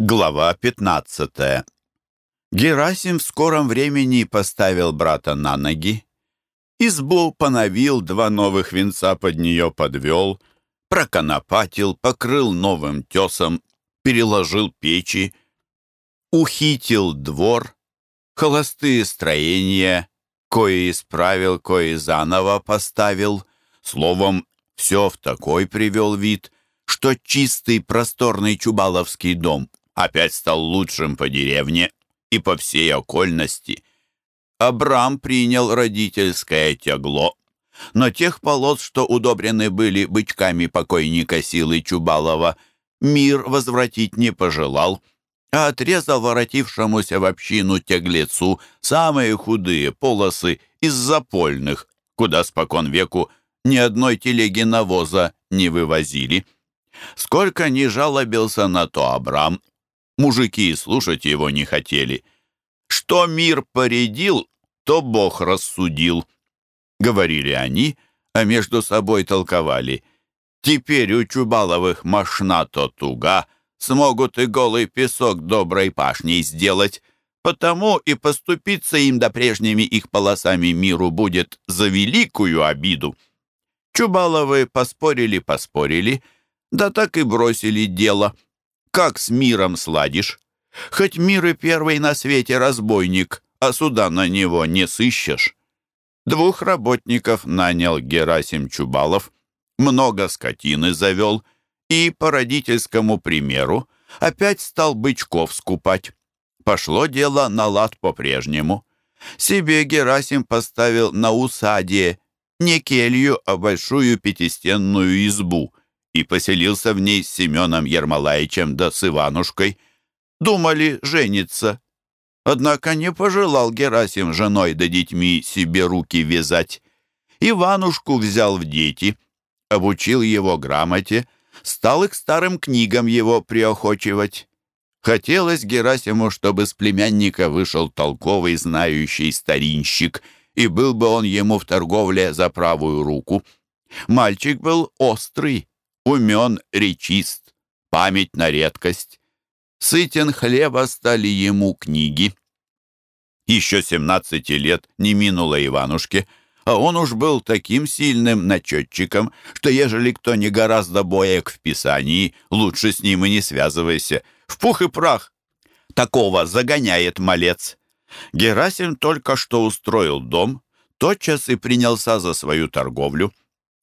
Глава 15 Герасим в скором времени поставил брата на ноги. Избу поновил, два новых венца под нее подвел, проконопатил, покрыл новым тесом, переложил печи, ухитил двор, холостые строения, кое исправил, кое заново поставил, словом, все в такой привел вид, что чистый просторный Чубаловский дом опять стал лучшим по деревне и по всей окольности. Абрам принял родительское тягло, но тех полос, что удобрены были бычками покойника Силы Чубалова, мир возвратить не пожелал, а отрезал воротившемуся в общину тяглецу самые худые полосы из запольных, куда спокон веку ни одной телеги навоза не вывозили. Сколько ни жалобился на то Абрам, Мужики слушать его не хотели. Что мир поредил, то Бог рассудил. Говорили они, а между собой толковали. Теперь у Чубаловых мошна то туга, смогут и голый песок доброй пашней сделать, потому и поступиться им до прежними их полосами миру будет за великую обиду. Чубаловы поспорили-поспорили, да так и бросили дело — как с миром сладишь? Хоть мир и первый на свете разбойник, а суда на него не сыщешь. Двух работников нанял Герасим Чубалов, много скотины завел и, по родительскому примеру, опять стал бычков скупать. Пошло дело на лад по-прежнему. Себе Герасим поставил на усаде не келью, а большую пятистенную избу — и поселился в ней с Семеном Ермолаевичем да с Иванушкой. Думали жениться. Однако не пожелал Герасим женой да детьми себе руки вязать. Иванушку взял в дети, обучил его грамоте, стал и к старым книгам его приохочивать. Хотелось Герасиму, чтобы с племянника вышел толковый, знающий старинщик, и был бы он ему в торговле за правую руку. Мальчик был острый, умен, речист, память на редкость. Сытен хлеба стали ему книги. Еще семнадцати лет не минуло Иванушке, а он уж был таким сильным начетчиком, что ежели кто не гораздо боек в писании, лучше с ним и не связывайся. В пух и прах. Такого загоняет малец. Герасим только что устроил дом, тотчас и принялся за свою торговлю.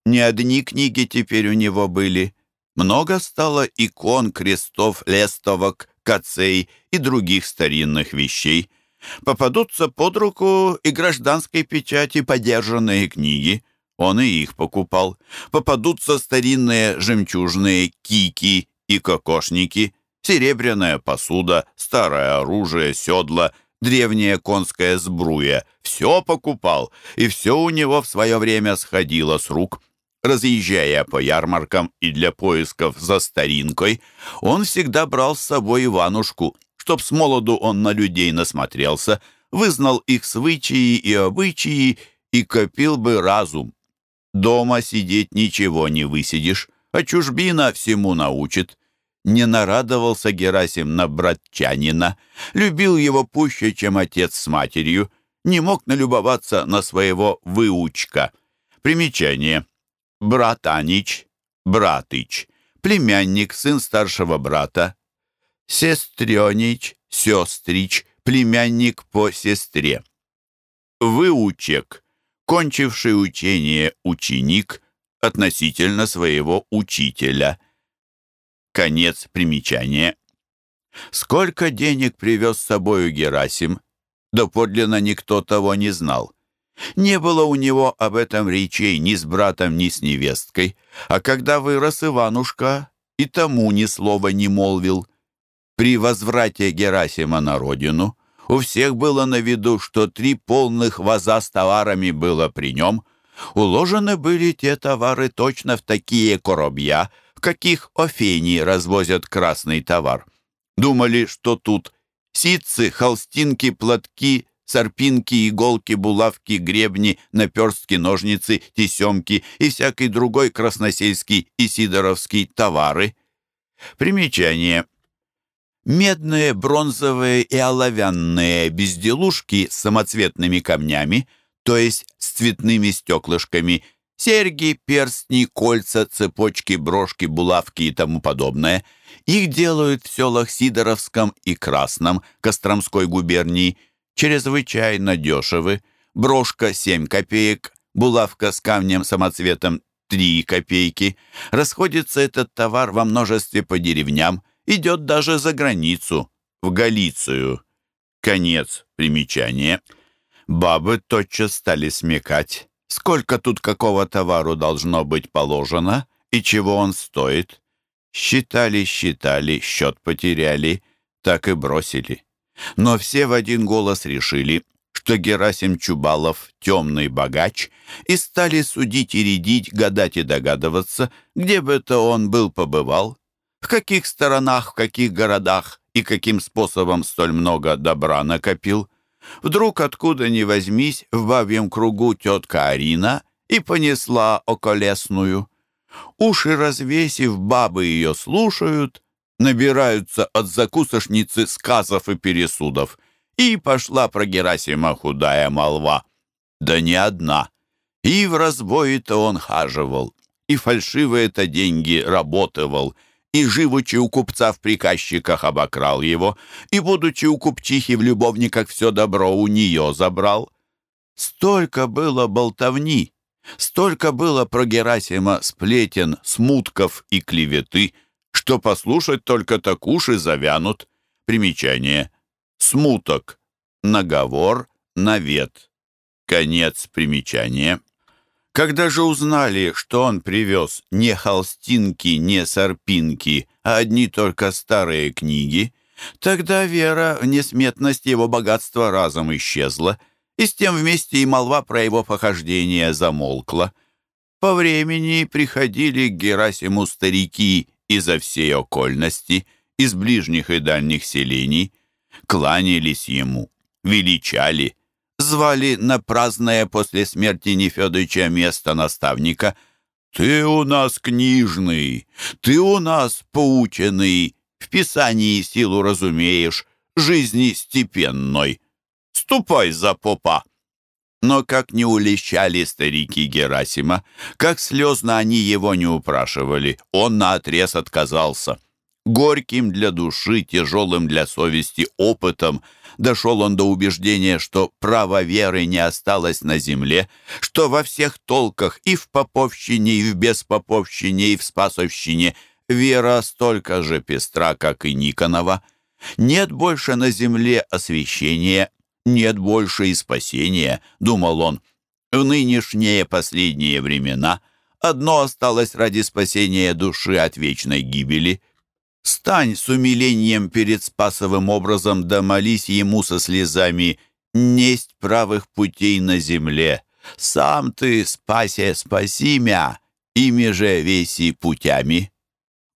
Не одни книги теперь у него были. Много стало икон, крестов, лестовок, кацей и других старинных вещей. Попадутся под руку и гражданской печати подержанные книги. Он и их покупал. Попадутся старинные жемчужные кики и кокошники, серебряная посуда, старое оружие, седла, древняя конская сбруя. Все покупал, и все у него в свое время сходило с рук. Разъезжая по ярмаркам и для поисков за старинкой, он всегда брал с собой Иванушку, чтоб с молоду он на людей насмотрелся, вызнал их свычаи и обычаи и копил бы разум. Дома сидеть ничего не высидишь, а чужбина всему научит. Не нарадовался Герасим на братчанина, любил его пуще, чем отец с матерью, не мог налюбоваться на своего выучка. Примечание. Братанич, Братыч, племянник, сын старшего брата, Сестренич, Сестрич, племянник по сестре. Выучек, кончивший учение ученик относительно своего учителя. Конец примечания. Сколько денег привез с собою Герасим, доподлинно никто того не знал. Не было у него об этом речей ни с братом, ни с невесткой, а когда вырос Иванушка, и тому ни слова не молвил. При возврате Герасима на родину у всех было на виду, что три полных ваза с товарами было при нем. Уложены были те товары точно в такие коробья, в каких офени развозят красный товар. Думали, что тут ситцы, холстинки, платки, сорпинки, иголки, булавки, гребни, наперстки, ножницы, тесемки и всякий другой красносельский и сидоровский товары. Примечание. Медные, бронзовые и оловянные безделушки с самоцветными камнями, то есть с цветными стеклышками, серьги, перстни, кольца, цепочки, брошки, булавки и тому подобное. Их делают в селах Сидоровском и Красном Костромской губернии чрезвычайно дешевы. Брошка 7 копеек, булавка с камнем-самоцветом 3 копейки. Расходится этот товар во множестве по деревням, идет даже за границу, в Галицию. Конец примечания. Бабы тотчас стали смекать, сколько тут какого товару должно быть положено и чего он стоит. Считали, считали, счет потеряли, так и бросили. Но все в один голос решили, что Герасим Чубалов — темный богач, и стали судить и рядить, гадать и догадываться, где бы это он был побывал, в каких сторонах, в каких городах и каким способом столь много добра накопил. Вдруг, откуда ни возьмись, в бабьем кругу тетка Арина и понесла околесную. Уши развесив, бабы ее слушают, набираются от закусошницы сказов и пересудов. И пошла про Герасима худая молва. Да не одна. И в разбое-то он хаживал, и фальшивые-то деньги работывал, и, живучи у купца в приказчиках, обокрал его, и, будучи у купчихи в любовниках, все добро у нее забрал. Столько было болтовни, столько было про Герасима сплетен, смутков и клеветы, что послушать только так уши завянут. Примечание. Смуток. Наговор. Навет. Конец примечания. Когда же узнали, что он привез не холстинки, не сорпинки, а одни только старые книги, тогда вера в несметность его богатства разом исчезла, и с тем вместе и молва про его похождение замолкла. По времени приходили к Герасиму старики изо всей окольности, из ближних и дальних селений, кланялись ему, величали, звали на праздное после смерти Нефедыча место наставника. «Ты у нас книжный, ты у нас поученный, в писании силу разумеешь, жизни степенной. Ступай за попа!» Но как не улещали старики Герасима, как слезно они его не упрашивали, он наотрез отказался. Горьким для души, тяжелым для совести опытом дошел он до убеждения, что право веры не осталось на земле, что во всех толках и в поповщине, и в беспоповщине, и в спасовщине вера столько же пестра, как и Никонова. Нет больше на земле освящения, нет больше и спасения, думал он. В нынешние последние времена одно осталось ради спасения души от вечной гибели — Стань с умилением перед спасовым образом, да молись ему со слезами «Несть правых путей на земле! Сам ты, спасе, спаси мя, ими же веси путями!»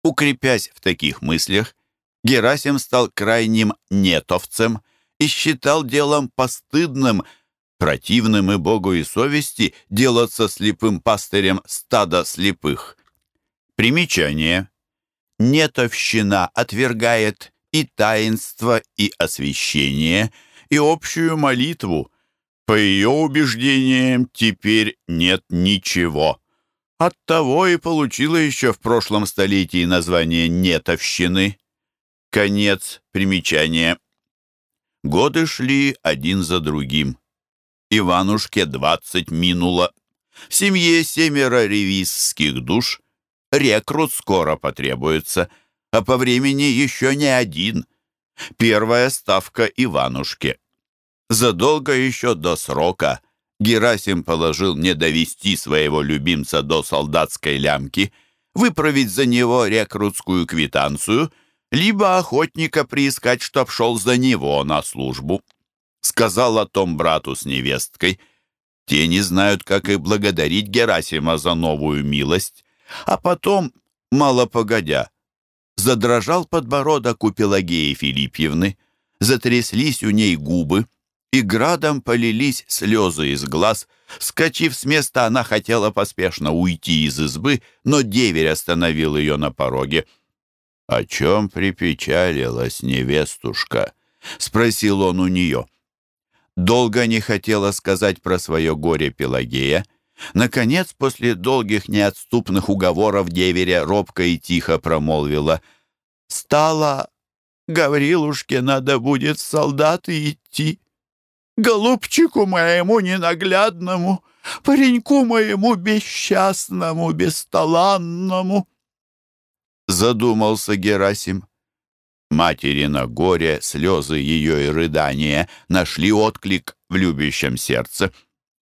Укрепясь в таких мыслях, Герасим стал крайним нетовцем и считал делом постыдным, противным и Богу и совести делаться слепым пастырем стада слепых. Примечание. Нетовщина отвергает и таинство, и освящение, и общую молитву. По ее убеждениям теперь нет ничего. Оттого и получила еще в прошлом столетии название нетовщины. Конец примечания. Годы шли один за другим. Иванушке двадцать минуло. В семье семеро ревизских душ — Рекрут скоро потребуется, а по времени еще не один. Первая ставка Иванушке. Задолго еще до срока Герасим положил не довести своего любимца до солдатской лямки, выправить за него рекрутскую квитанцию, либо охотника приискать, чтоб шел за него на службу. Сказал о том брату с невесткой. Те не знают, как и благодарить Герасима за новую милость. А потом, мало погодя, задрожал подбородок у Пелагеи Филиппьевны, затряслись у ней губы, и градом полились слезы из глаз. Скочив с места, она хотела поспешно уйти из избы, но деверь остановил ее на пороге. «О чем припечалилась невестушка?» — спросил он у нее. Долго не хотела сказать про свое горе Пелагея. Наконец, после долгих неотступных уговоров деверя робко и тихо промолвила. «Стало, Гаврилушке надо будет в солдаты идти. Голубчику моему ненаглядному, пареньку моему бесчастному, бесталанному». Задумался Герасим. Матери на горе, слезы ее и рыдания нашли отклик в любящем сердце.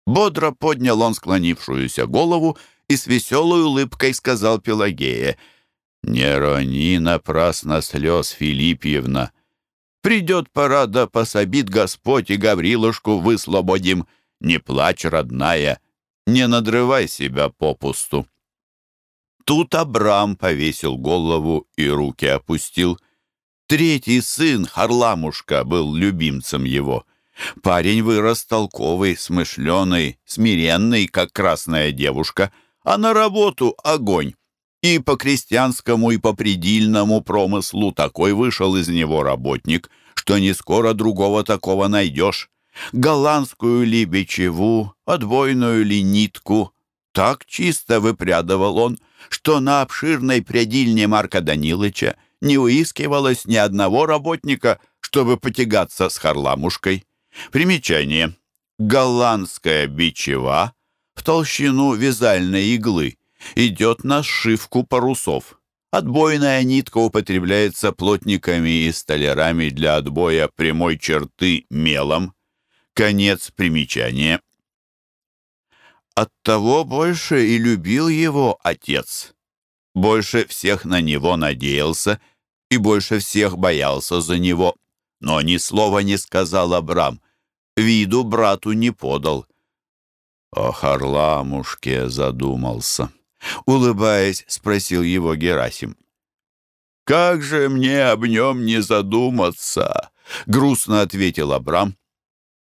Бодро поднял он склонившуюся голову и с веселой улыбкой сказал Пелагея, «Не рони напрасно слез, Филиппьевна. Придет пора, да пособит Господь и Гаврилушку выслободим. Не плачь, родная, не надрывай себя попусту». Тут Абрам повесил голову и руки опустил. Третий сын, Харламушка, был любимцем его. Парень вырос толковый, смышленый, смиренный, как красная девушка, а на работу — огонь. И по крестьянскому, и по предельному промыслу такой вышел из него работник, что не скоро другого такого найдешь. Голландскую ли бичеву, отбойную ли нитку, так чисто выпрядывал он, что на обширной предельне Марка Данилыча не уискивалось ни одного работника, чтобы потягаться с харламушкой. Примечание. Голландская бичева в толщину вязальной иглы идет на сшивку парусов. Отбойная нитка употребляется плотниками и столярами для отбоя прямой черты мелом. Конец примечания. Оттого больше и любил его отец. Больше всех на него надеялся и больше всех боялся за него. Но ни слова не сказал Абрам. Виду брату не подал. О Харламушке задумался. Улыбаясь, спросил его Герасим. «Как же мне об нем не задуматься?» — грустно ответил Абрам.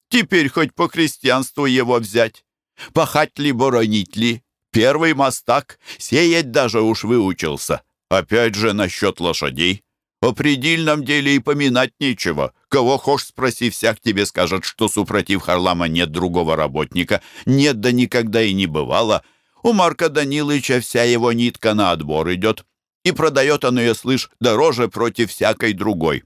«Теперь хоть по крестьянству его взять. Пахать ли, боронить ли, Первый мастак, сеять даже уж выучился. Опять же насчет лошадей. О предельном деле и поминать нечего. Кого хошь спроси, всяк тебе скажет, что супротив Харлама нет другого работника. Нет, да никогда и не бывало. У Марка Данилыча вся его нитка на отбор идет. И продает он ее, слышь, дороже против всякой другой.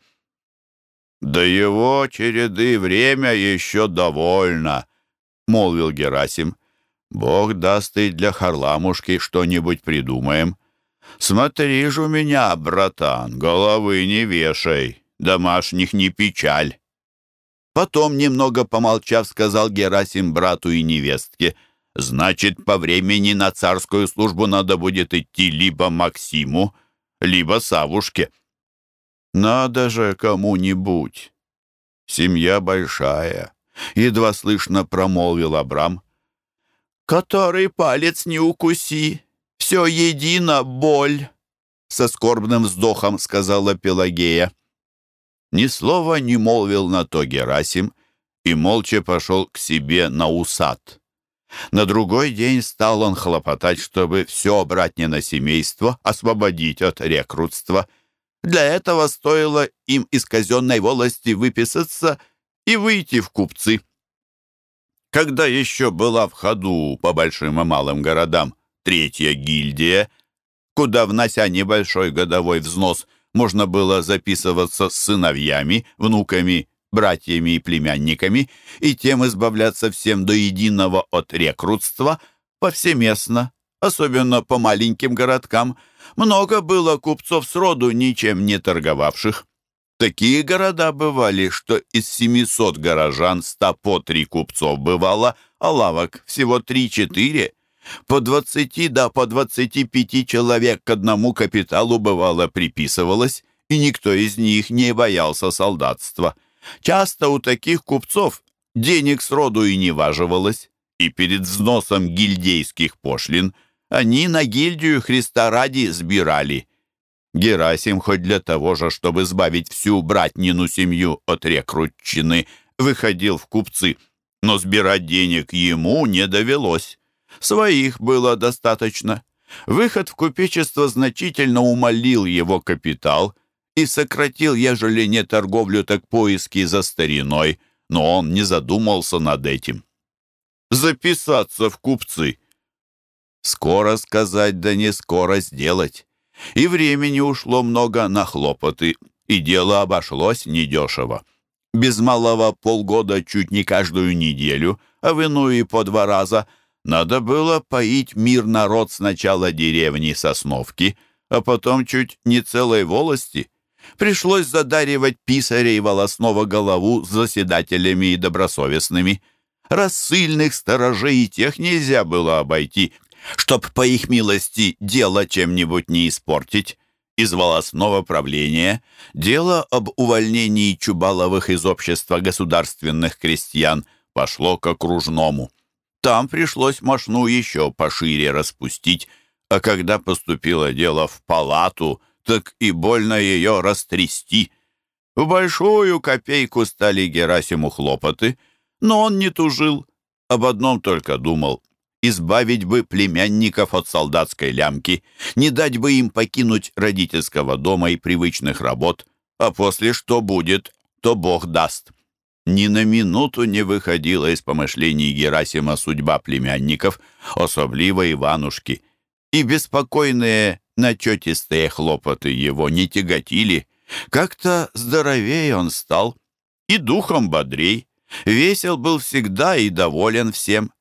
«Да его череды время еще довольно», — молвил Герасим. Бог даст и для Харламушки что-нибудь придумаем. Смотри ж у меня, братан, головы не вешай, домашних не печаль. Потом, немного помолчав, сказал Герасим брату и невестке, «Значит, по времени на царскую службу надо будет идти либо Максиму, либо Савушке». «Надо же кому-нибудь. Семья большая», — едва слышно промолвил Абрам который палец не укуси, все едино боль», — со скорбным вздохом сказала Пелагея. Ни слова не молвил на то Герасим и молча пошел к себе на усад. На другой день стал он хлопотать, чтобы все братья на семейство освободить от рекрутства. Для этого стоило им из казенной волости выписаться и выйти в купцы. Когда еще была в ходу по большим и малым городам третья гильдия, куда, внося небольшой годовой взнос, можно было записываться с сыновьями, внуками, братьями и племянниками, и тем избавляться всем до единого от рекрутства, повсеместно, особенно по маленьким городкам, много было купцов сроду ничем не торговавших. Такие города бывали, что из 700 горожан 100 по три купцов бывало, а лавок всего 3-4. По 20 да по 25 человек к одному капиталу бывало приписывалось, и никто из них не боялся солдатства. Часто у таких купцов денег сроду и не важивалось, и перед взносом гильдейских пошлин они на гильдию Христа ради сбирали – Герасим хоть для того же, чтобы избавить всю братнину семью от рекрутчины, выходил в купцы, но сбирать денег ему не довелось. Своих было достаточно. Выход в купечество значительно умолил его капитал и сократил, ежели не торговлю, так поиски за стариной, но он не задумался над этим. Записаться в купцы. Скоро сказать, да не скоро сделать. И времени ушло много на хлопоты, и дело обошлось недешево. Без малого полгода чуть не каждую неделю, а в иную по два раза – надо было поить мир народ сначала деревни Сосновки, а потом чуть не целой волости. Пришлось задаривать писарей волосного голову с заседателями и добросовестными. Рассыльных сторожей и тех нельзя было обойти, чтоб, по их милости, дело чем-нибудь не испортить. Из волосного правления дело об увольнении Чубаловых из общества государственных крестьян пошло к окружному. Там пришлось мошну еще пошире распустить, а когда поступило дело в палату, так и больно ее растрясти. В большую копейку стали Герасиму хлопоты, но он не тужил, об одном только думал — избавить бы племянников от солдатской лямки, не дать бы им покинуть родительского дома и привычных работ, а после что будет, то Бог даст. Ни на минуту не выходила из помышлений Герасима судьба племянников, особливо Иванушки, и беспокойные начетистые хлопоты его не тяготили. Как-то здоровее он стал, и духом бодрей, весел был всегда и доволен всем.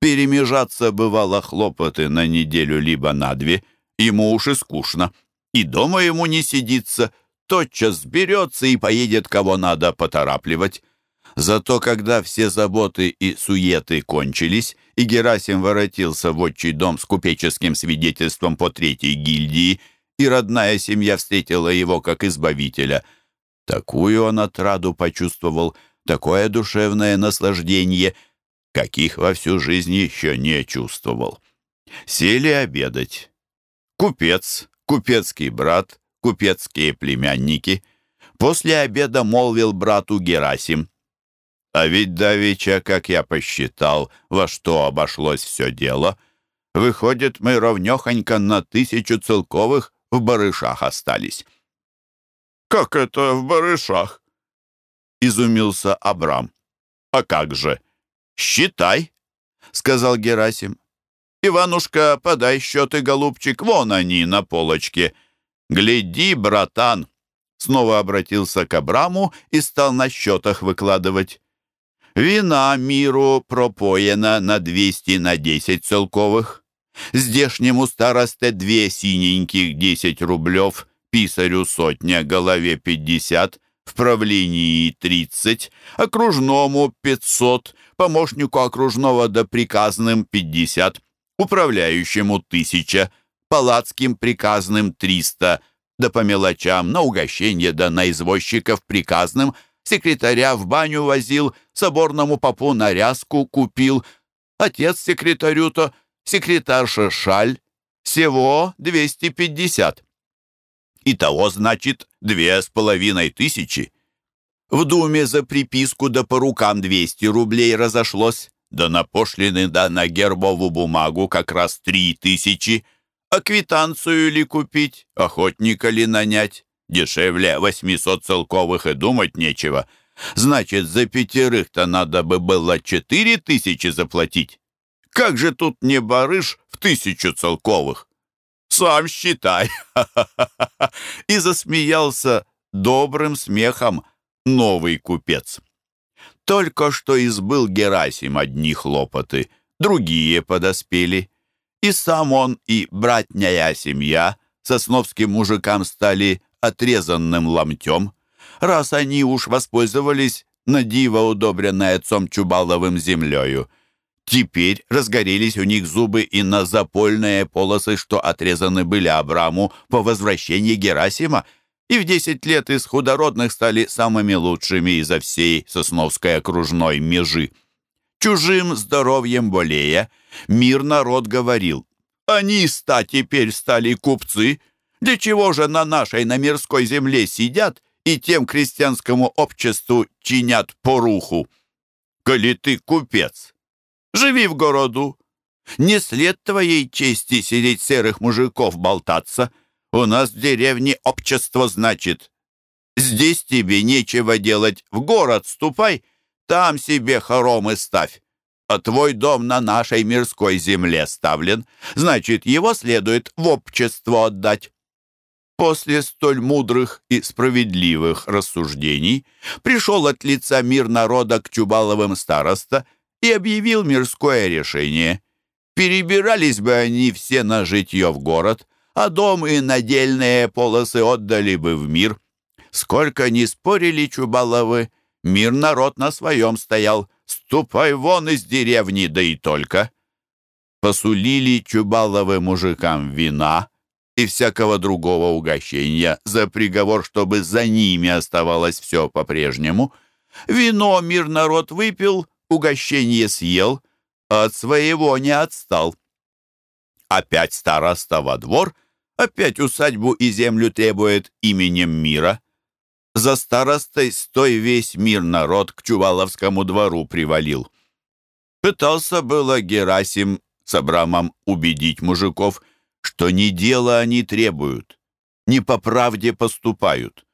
Перемежаться бывало хлопоты на неделю либо на две, ему уж и скучно, и дома ему не сидится, тотчас сберется и поедет кого надо поторапливать. Зато когда все заботы и суеты кончились, и Герасим воротился в отчий дом с купеческим свидетельством по третьей гильдии, и родная семья встретила его как избавителя, такую он отраду почувствовал, такое душевное наслаждение, каких во всю жизнь еще не чувствовал. Сели обедать. Купец, купецкий брат, купецкие племянники. После обеда молвил брату Герасим. А ведь давеча, как я посчитал, во что обошлось все дело, выходит, мы ровнёхонько на тысячу целковых в барышах остались. «Как это в барышах?» — изумился Абрам. «А как же? Считай!» — сказал Герасим. «Иванушка, подай счеты, голубчик, вон они на полочке. Гляди, братан!» Снова обратился к Абраму и стал на счетах выкладывать. Вина миру пропоена на 200 на 10 целковых. Здешнему старосте две синеньких 10 рублев, писарю сотня, голове 50, в правлении 30, окружному 500, помощнику окружного да приказным 50, управляющему 1000, палацким приказным 300, да по мелочам на угощение да на извозчиков приказным – секретаря в баню возил, соборному попу нарязку купил, отец секретарю-то, секретарша шаль, всего 250. Итого, значит, две с половиной тысячи. В думе за приписку да по рукам 200 рублей разошлось, да на пошлины, да на гербовую бумагу как раз три тысячи. А квитанцию ли купить, охотника ли нанять? Дешевле 800 целковых и думать нечего. Значит, за пятерых-то надо бы было четыре тысячи заплатить. Как же тут не барыш в тысячу целковых? Сам считай. И засмеялся добрым смехом новый купец. Только что избыл Герасим одни хлопоты, другие подоспели. И сам он, и братняя семья сосновским мужикам стали отрезанным ломтем, раз они уж воспользовались на диво удобренной отцом Чубаловым землею. Теперь разгорелись у них зубы и на запольные полосы, что отрезаны были Абраму по возвращении Герасима, и в десять лет из худородных стали самыми лучшими изо всей Сосновской окружной межи. Чужим здоровьем болея, мир народ говорил, «Они-ста теперь стали купцы, для чего же на нашей, на мирской земле сидят и тем крестьянскому обществу чинят поруху? Коли ты купец, живи в городу, Не след твоей чести сидеть серых мужиков болтаться. У нас в деревне общество, значит. Здесь тебе нечего делать. В город ступай, там себе хоромы ставь. А твой дом на нашей мирской земле ставлен. Значит, его следует в общество отдать. После столь мудрых и справедливых рассуждений пришел от лица мир народа к Чубаловым староста и объявил мирское решение. Перебирались бы они все на житье в город, а дом и надельные полосы отдали бы в мир. Сколько ни спорили Чубаловы, мир народ на своем стоял. Ступай вон из деревни, да и только. Посулили Чубаловы мужикам вина — и всякого другого угощения за приговор, чтобы за ними оставалось все по-прежнему. Вино мир народ выпил, угощение съел, а от своего не отстал. Опять староста во двор, опять усадьбу и землю требует именем мира. За старостой стой весь мир народ к Чуваловскому двору привалил. Пытался было Герасим с Абрамом убедить мужиков, что не дело они требуют, не по правде поступают.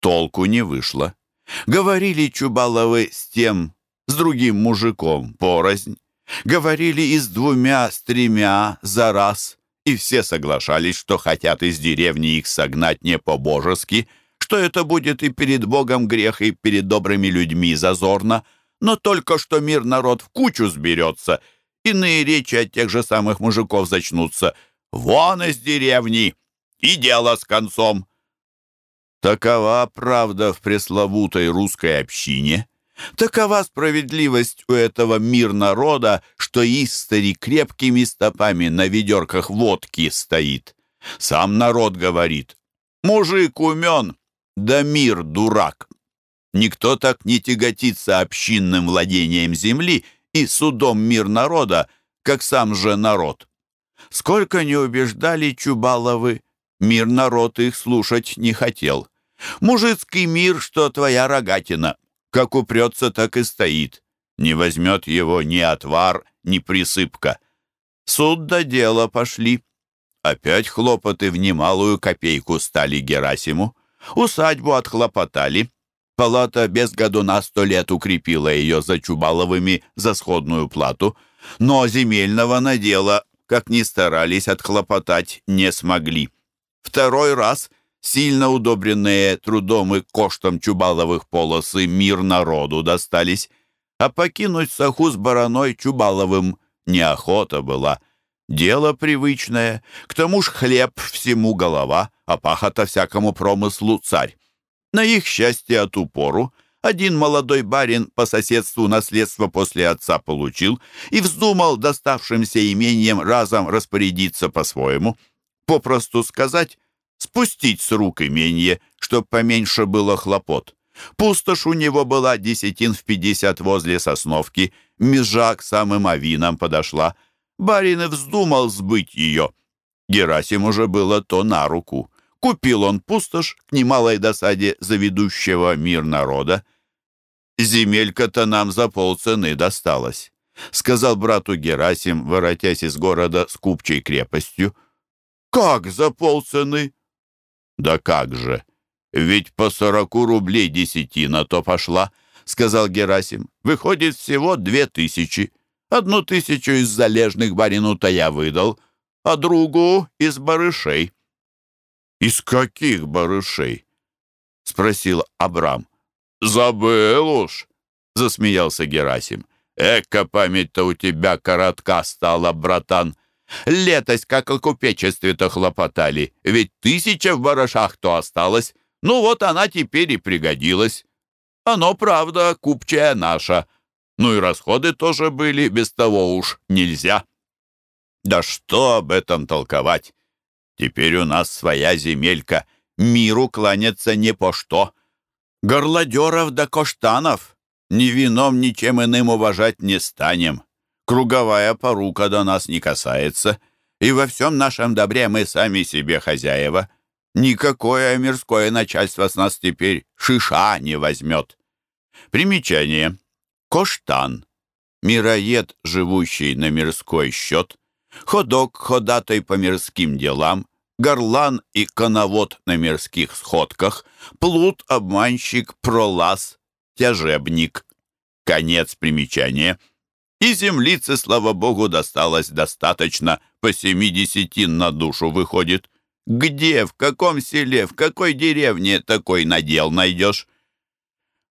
Толку не вышло. Говорили Чубаловы с тем, с другим мужиком, порознь. Говорили и с двумя, с тремя за раз. И все соглашались, что хотят из деревни их согнать не по-божески, что это будет и перед Богом грех, и перед добрыми людьми зазорно, но только что мир народ в кучу сберется, иные речи от тех же самых мужиков зачнутся — Вон из деревни! И дело с концом!» Такова правда в пресловутой русской общине. Такова справедливость у этого мир народа, что истори крепкими стопами на ведерках водки стоит. Сам народ говорит, мужик умен, да мир дурак. Никто так не тяготится общинным владением земли и судом мир народа, как сам же народ. Сколько не убеждали Чубаловы, мир народ их слушать не хотел. Мужицкий мир, что твоя рогатина, как упрется, так и стоит. Не возьмет его ни отвар, ни присыпка. Суд до дела пошли. Опять хлопоты в немалую копейку стали Герасиму. Усадьбу отхлопотали. Палата без году на сто лет укрепила ее за Чубаловыми за сходную плату, но земельного надела как ни старались отхлопотать, не смогли. Второй раз сильно удобренные трудом и коштом Чубаловых полосы мир народу достались, а покинуть Саху с бараной Чубаловым неохота была. Дело привычное, к тому ж хлеб всему голова, а пахота всякому промыслу царь. На их счастье от упору один молодой барин по соседству наследство после отца получил и вздумал доставшимся имением разом распорядиться по-своему. Попросту сказать, спустить с рук имение, чтоб поменьше было хлопот. Пустошь у него была десятин в пятьдесят возле сосновки, межа к самым авинам подошла. Барин и вздумал сбыть ее. Герасим уже было то на руку. Купил он пустошь к немалой досаде заведущего мир народа. «Земелька-то нам за полцены досталась», — сказал брату Герасим, воротясь из города с купчей крепостью. «Как за полцены?» «Да как же! Ведь по сороку рублей десятина то пошла», — сказал Герасим. «Выходит всего две тысячи. Одну тысячу из залежных барину-то я выдал, а другу — из барышей». «Из каких барышей?» — спросил Абрам. «Забыл уж», — засмеялся Герасим. «Эка память-то у тебя коротка стала, братан. Летость, как о купечестве-то хлопотали, ведь тысяча в барышах-то осталось. Ну вот она теперь и пригодилась. Оно, правда, купчая наша. Ну и расходы тоже были, без того уж нельзя». «Да что об этом толковать? Теперь у нас своя земелька, миру кланяться не по что». Горлодеров да коштанов ни вином, ничем иным уважать не станем. Круговая порука до нас не касается, и во всем нашем добре мы сами себе хозяева. Никакое мирское начальство с нас теперь шиша не возьмет. Примечание. Коштан. мироед, живущий на мирской счет, ходок, ходатай по мирским делам, горлан и коновод на мирских сходках, плут, обманщик, пролаз, тяжебник. Конец примечания. И землицы, слава богу, досталось достаточно, по семидесяти на душу выходит. Где, в каком селе, в какой деревне такой надел найдешь?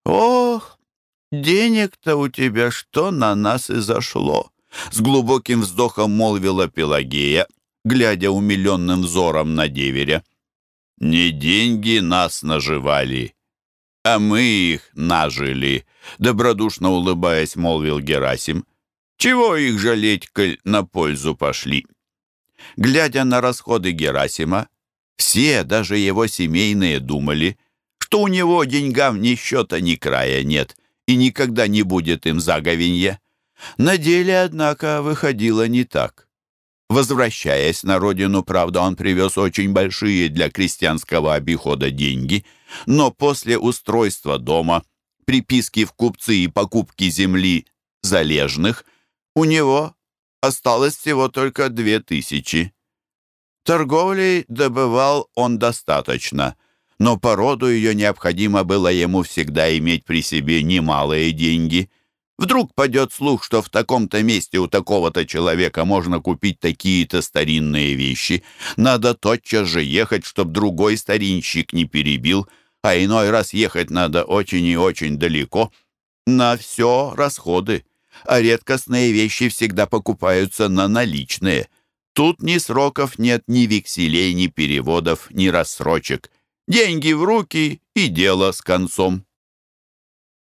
Ох, денег-то у тебя что на нас и зашло? С глубоким вздохом молвила Пелагея, глядя умиленным взором на деверя. «Не деньги нас наживали, а мы их нажили», — добродушно улыбаясь, молвил Герасим. «Чего их жалеть, коль на пользу пошли?» Глядя на расходы Герасима, все, даже его семейные, думали, что у него деньгам ни счета, ни края нет и никогда не будет им заговенья. На деле, однако, выходило не так. Возвращаясь на родину, правда, он привез очень большие для крестьянского обихода деньги, но после устройства дома, приписки в купцы и покупки земли залежных, у него осталось всего только две тысячи. Торговлей добывал он достаточно, но по роду ее необходимо было ему всегда иметь при себе немалые деньги – Вдруг пойдет слух, что в таком-то месте у такого-то человека можно купить такие-то старинные вещи. Надо тотчас же ехать, чтоб другой старинщик не перебил, а иной раз ехать надо очень и очень далеко. На все расходы, а редкостные вещи всегда покупаются на наличные. Тут ни сроков нет, ни векселей, ни переводов, ни рассрочек. Деньги в руки и дело с концом.